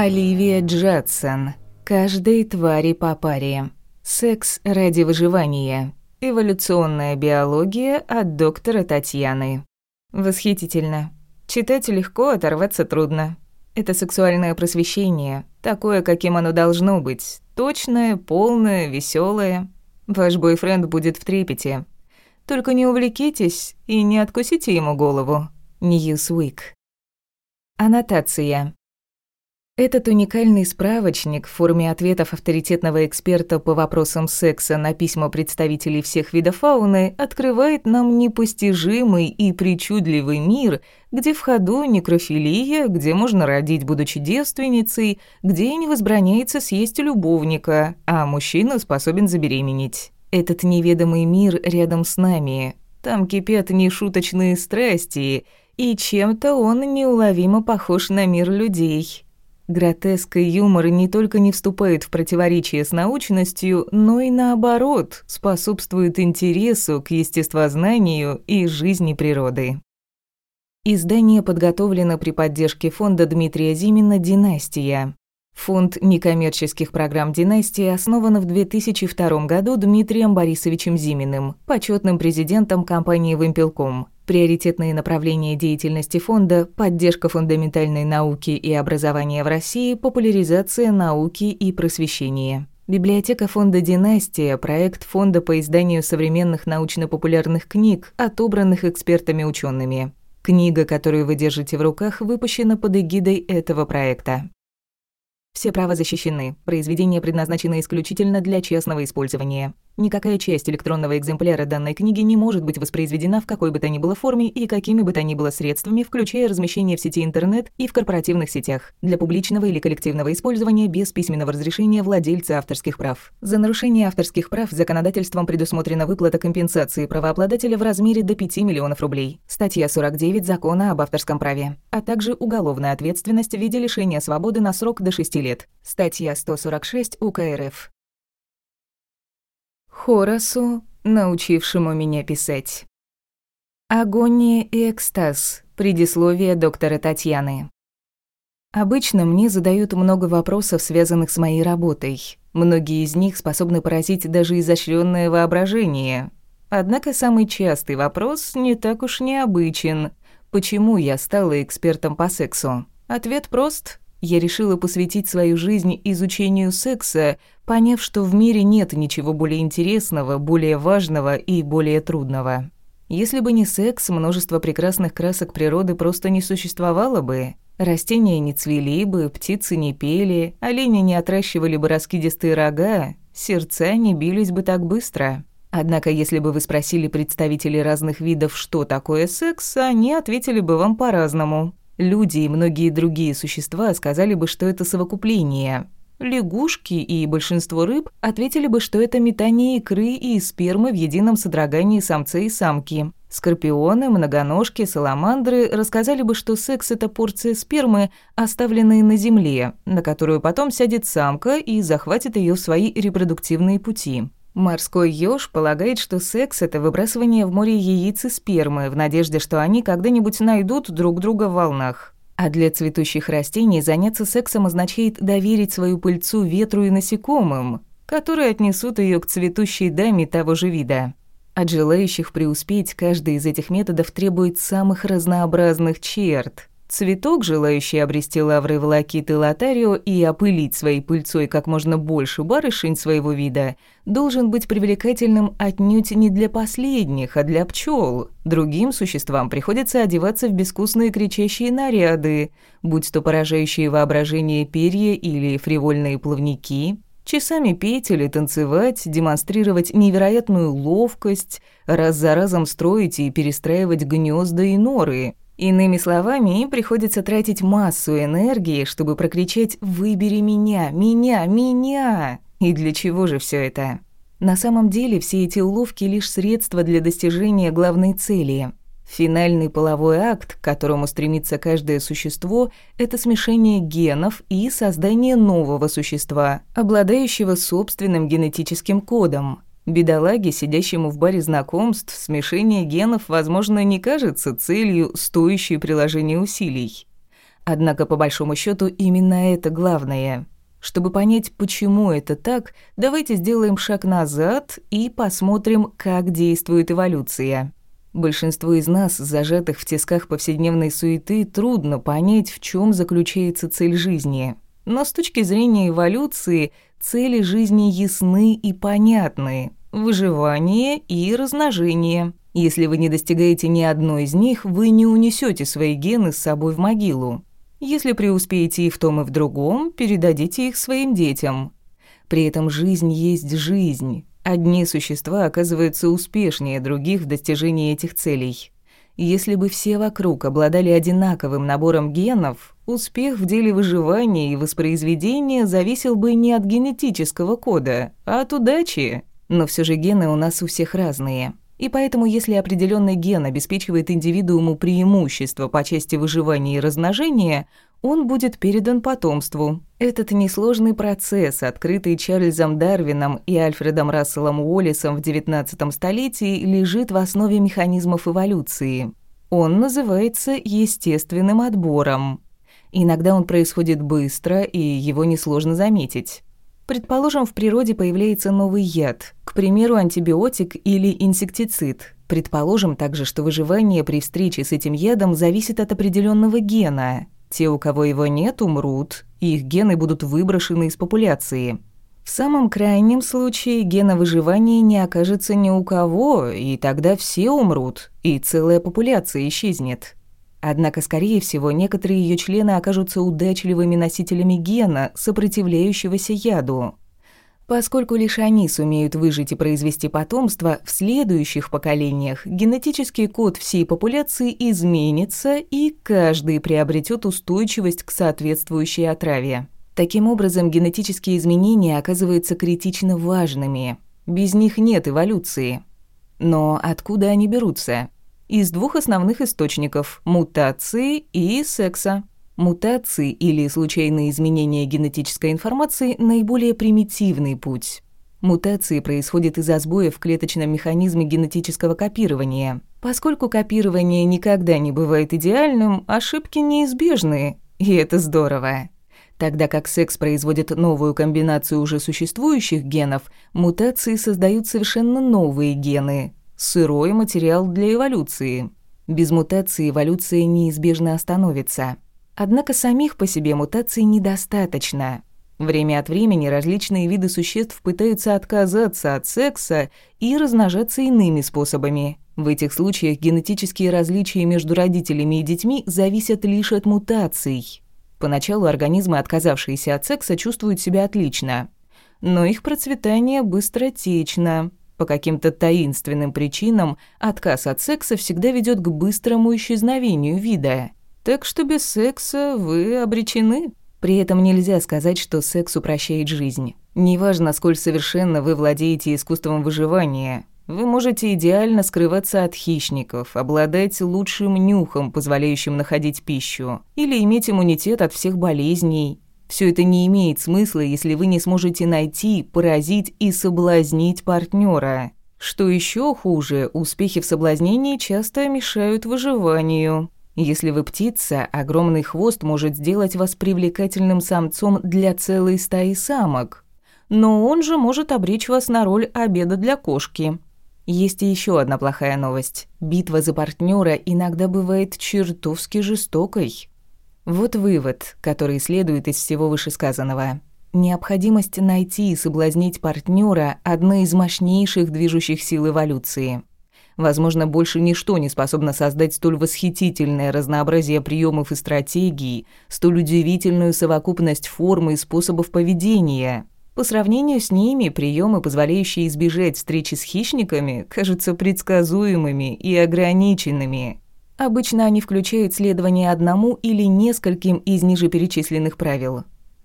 Оливия Джадсон. Каждой твари по паре. Секс ради выживания. Эволюционная биология от доктора Татьяны. Восхитительно. Читать легко, оторваться трудно. Это сексуальное просвещение, такое, каким оно должно быть. Точное, полное, веселое. Ваш бойфренд будет в трепете. Только не увлекитесь и не откусите ему голову. Ньюсвик. Аннотация. Этот уникальный справочник в форме ответов авторитетного эксперта по вопросам секса на письма представителей всех видов фауны открывает нам непостижимый и причудливый мир, где в ходу некрофилия, где можно родить, будучи девственницей, где не возбраняется съесть любовника, а мужчина способен забеременеть. Этот неведомый мир рядом с нами. Там кипят нешуточные страсти, и чем-то он неуловимо похож на мир людей. Гротеск и юмор не только не вступают в противоречие с научностью, но и наоборот, способствуют интересу к естествознанию и жизни природы. Издание подготовлено при поддержке фонда Дмитрия Зимина «Династия». Фонд некоммерческих программ «Династия» основан в 2002 году Дмитрием Борисовичем Зиминым, почетным президентом компании «Вимпелком». Приоритетные направления деятельности фонда – поддержка фундаментальной науки и образования в России, популяризация науки и просвещение. Библиотека фонда «Династия» – проект фонда по изданию современных научно-популярных книг, отобранных экспертами-учеными. Книга, которую вы держите в руках, выпущена под эгидой этого проекта. Все права защищены. Произведение предназначено исключительно для частного использования. Никакая часть электронного экземпляра данной книги не может быть воспроизведена в какой бы то ни было форме и какими бы то ни было средствами, включая размещение в сети интернет и в корпоративных сетях, для публичного или коллективного использования без письменного разрешения владельца авторских прав. За нарушение авторских прав законодательством предусмотрена выплата компенсации правообладателя в размере до 5 миллионов рублей. Статья 49 Закона об авторском праве, а также уголовная ответственность в виде лишения свободы на срок до 6 лет. Статья 146 УК РФ. Хорасу, научившему меня писать. Агония и экстаз. Предисловие доктора Татьяны. Обычно мне задают много вопросов, связанных с моей работой. Многие из них способны поразить даже изощренное воображение. Однако самый частый вопрос не так уж необычен. Почему я стала экспертом по сексу? Ответ прост я решила посвятить свою жизнь изучению секса, поняв, что в мире нет ничего более интересного, более важного и более трудного. Если бы не секс, множество прекрасных красок природы просто не существовало бы. Растения не цвели бы, птицы не пели, олени не отращивали бы раскидистые рога, сердца не бились бы так быстро. Однако, если бы вы спросили представителей разных видов, что такое секс, они ответили бы вам по-разному. Люди и многие другие существа сказали бы, что это совокупление. Лягушки и большинство рыб ответили бы, что это метание икры и спермы в едином содрогании самца и самки. Скорпионы, многоножки, саламандры рассказали бы, что секс – это порция спермы, оставленная на земле, на которую потом сядет самка и захватит ее в свои репродуктивные пути. Морской ёж полагает, что секс – это выбрасывание в море яиц и спермы в надежде, что они когда-нибудь найдут друг друга в волнах. А для цветущих растений заняться сексом означает доверить свою пыльцу ветру и насекомым, которые отнесут ее к цветущей даме того же вида. От желающих преуспеть каждый из этих методов требует самых разнообразных черт – Цветок, желающий обрести лавры волокиты лотарио и опылить своей пыльцой как можно больше барышень своего вида, должен быть привлекательным отнюдь не для последних, а для пчел. Другим существам приходится одеваться в безвкусные кричащие наряды, будь то поражающие воображение перья или фривольные плавники, часами петь или танцевать, демонстрировать невероятную ловкость, раз за разом строить и перестраивать гнезда и норы – Иными словами, им приходится тратить массу энергии, чтобы прокричать «Выбери меня! Меня! Меня!» И для чего же все это? На самом деле все эти уловки лишь средства для достижения главной цели. Финальный половой акт, к которому стремится каждое существо, это смешение генов и создание нового существа, обладающего собственным генетическим кодом – Бедолаге, сидящему в баре знакомств, смешение генов, возможно, не кажется целью, стоящей приложения усилий. Однако, по большому счету, именно это главное. Чтобы понять, почему это так, давайте сделаем шаг назад и посмотрим, как действует эволюция. Большинству из нас, зажатых в тисках повседневной суеты, трудно понять, в чем заключается цель жизни. Но с точки зрения эволюции, цели жизни ясны и понятны. Выживание и размножение. Если вы не достигаете ни одной из них, вы не унесете свои гены с собой в могилу. Если преуспеете и в том, и в другом, передадите их своим детям. При этом жизнь есть жизнь. Одни существа оказываются успешнее других в достижении этих целей. Если бы все вокруг обладали одинаковым набором генов, успех в деле выживания и воспроизведения зависел бы не от генетического кода, а от удачи. Но все же гены у нас у всех разные. И поэтому, если определенный ген обеспечивает индивидууму преимущество по части выживания и размножения, он будет передан потомству. Этот несложный процесс, открытый Чарльзом Дарвином и Альфредом Расселом Уоллесом в XIX столетии, лежит в основе механизмов эволюции. Он называется естественным отбором. Иногда он происходит быстро, и его несложно заметить. Предположим, в природе появляется новый яд, к примеру, антибиотик или инсектицид. Предположим также, что выживание при встрече с этим ядом зависит от определенного гена. Те, у кого его нет, умрут, и их гены будут выброшены из популяции. В самом крайнем случае гена выживания не окажется ни у кого, и тогда все умрут, и целая популяция исчезнет. Однако, скорее всего, некоторые ее члены окажутся удачливыми носителями гена, сопротивляющегося яду. Поскольку лишь они сумеют выжить и произвести потомство, в следующих поколениях генетический код всей популяции изменится, и каждый приобретет устойчивость к соответствующей отраве. Таким образом, генетические изменения оказываются критично важными. Без них нет эволюции. Но откуда они берутся? Из двух основных источников – мутации и секса. Мутации или случайные изменения генетической информации – наиболее примитивный путь. Мутации происходят из-за сбоя в клеточном механизме генетического копирования. Поскольку копирование никогда не бывает идеальным, ошибки неизбежны, и это здорово. Тогда как секс производит новую комбинацию уже существующих генов, мутации создают совершенно новые гены, сырой материал для эволюции. Без мутации эволюция неизбежно остановится. Однако самих по себе мутаций недостаточно. Время от времени различные виды существ пытаются отказаться от секса и размножаться иными способами. В этих случаях генетические различия между родителями и детьми зависят лишь от мутаций. Поначалу организмы, отказавшиеся от секса, чувствуют себя отлично. Но их процветание быстротечно. По каким-то таинственным причинам отказ от секса всегда ведет к быстрому исчезновению вида. Так что без секса вы обречены. При этом нельзя сказать, что секс упрощает жизнь. Неважно, сколь совершенно вы владеете искусством выживания, вы можете идеально скрываться от хищников, обладать лучшим нюхом, позволяющим находить пищу, или иметь иммунитет от всех болезней, все это не имеет смысла, если вы не сможете найти, поразить и соблазнить партнера. Что еще хуже, успехи в соблазнении часто мешают выживанию. Если вы птица, огромный хвост может сделать вас привлекательным самцом для целой стаи самок. Но он же может обречь вас на роль обеда для кошки. Есть и еще одна плохая новость. Битва за партнера иногда бывает чертовски жестокой. Вот вывод, который следует из всего вышесказанного. Необходимость найти и соблазнить партнера – одна из мощнейших движущих сил эволюции. Возможно, больше ничто не способно создать столь восхитительное разнообразие приемов и стратегий, столь удивительную совокупность форм и способов поведения. По сравнению с ними, приемы, позволяющие избежать встречи с хищниками, кажутся предсказуемыми и ограниченными – Обычно они включают следование одному или нескольким из ниже перечисленных правил.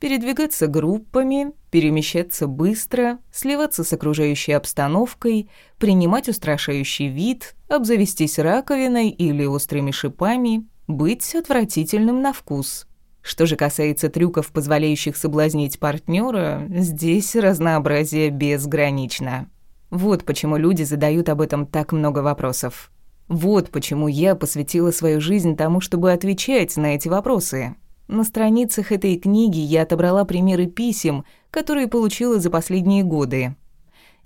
Передвигаться группами, перемещаться быстро, сливаться с окружающей обстановкой, принимать устрашающий вид, обзавестись раковиной или острыми шипами, быть отвратительным на вкус. Что же касается трюков, позволяющих соблазнить партнера, здесь разнообразие безгранично. Вот почему люди задают об этом так много вопросов. Вот почему я посвятила свою жизнь тому, чтобы отвечать на эти вопросы. На страницах этой книги я отобрала примеры писем, которые получила за последние годы.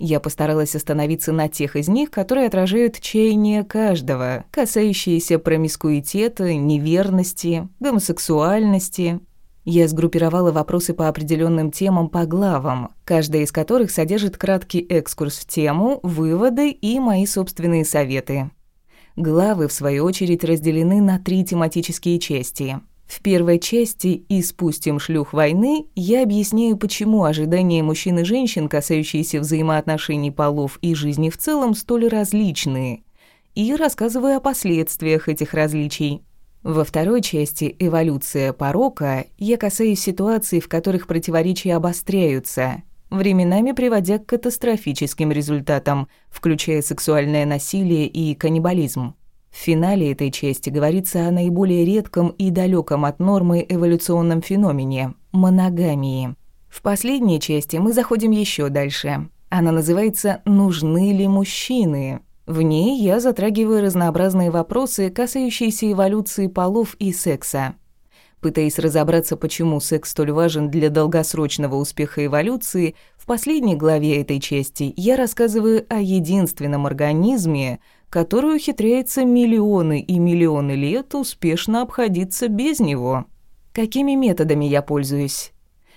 Я постаралась остановиться на тех из них, которые отражают чаяние каждого, касающиеся промискуитета, неверности, гомосексуальности. Я сгруппировала вопросы по определенным темам по главам, каждая из которых содержит краткий экскурс в тему, выводы и мои собственные советы. Главы, в свою очередь, разделены на три тематические части. В первой части «И спустим шлюх войны» я объясняю, почему ожидания мужчин и женщин, касающиеся взаимоотношений полов и жизни в целом, столь различные, и рассказываю о последствиях этих различий. Во второй части «Эволюция порока» я касаюсь ситуаций, в которых противоречия обостряются, временами приводя к катастрофическим результатам, включая сексуальное насилие и каннибализм. В финале этой части говорится о наиболее редком и далеком от нормы эволюционном феномене – моногамии. В последней части мы заходим еще дальше. Она называется «Нужны ли мужчины?». В ней я затрагиваю разнообразные вопросы, касающиеся эволюции полов и секса. Пытаясь разобраться, почему секс столь важен для долгосрочного успеха эволюции, в последней главе этой части я рассказываю о единственном организме – который ухитряется миллионы и миллионы лет успешно обходиться без него. Какими методами я пользуюсь?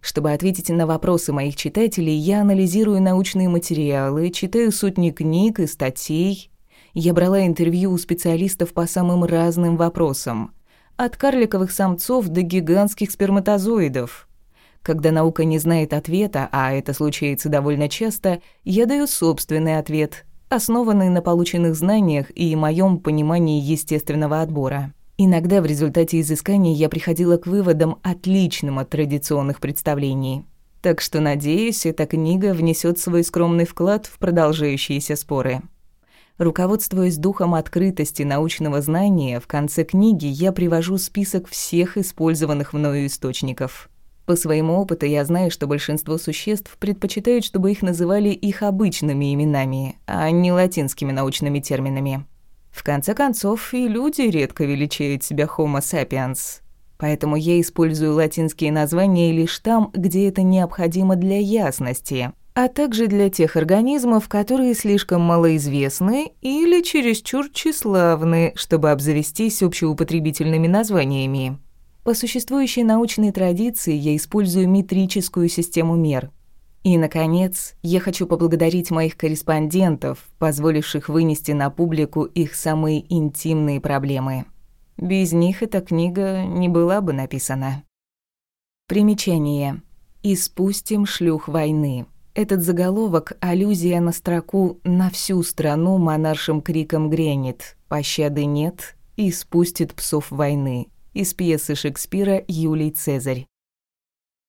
Чтобы ответить на вопросы моих читателей, я анализирую научные материалы, читаю сотни книг и статей. Я брала интервью у специалистов по самым разным вопросам. От карликовых самцов до гигантских сперматозоидов. Когда наука не знает ответа, а это случается довольно часто, я даю собственный ответ – основанный на полученных знаниях и моем понимании естественного отбора. Иногда в результате изысканий я приходила к выводам, отличным от традиционных представлений. Так что, надеюсь, эта книга внесет свой скромный вклад в продолжающиеся споры. Руководствуясь духом открытости научного знания, в конце книги я привожу список всех использованных мною источников. По своему опыту я знаю, что большинство существ предпочитают, чтобы их называли их обычными именами, а не латинскими научными терминами. В конце концов, и люди редко величают себя Homo sapiens. Поэтому я использую латинские названия лишь там, где это необходимо для ясности, а также для тех организмов, которые слишком малоизвестны или чересчур тщеславны, чтобы обзавестись общеупотребительными названиями. По существующей научной традиции я использую метрическую систему мер. И, наконец, я хочу поблагодарить моих корреспондентов, позволивших вынести на публику их самые интимные проблемы. Без них эта книга не была бы написана. Примечание. «Испустим шлюх войны». Этот заголовок – аллюзия на строку «На всю страну монаршим криком грянет, пощады нет и спустит псов войны» из пьесы Шекспира «Юлий Цезарь».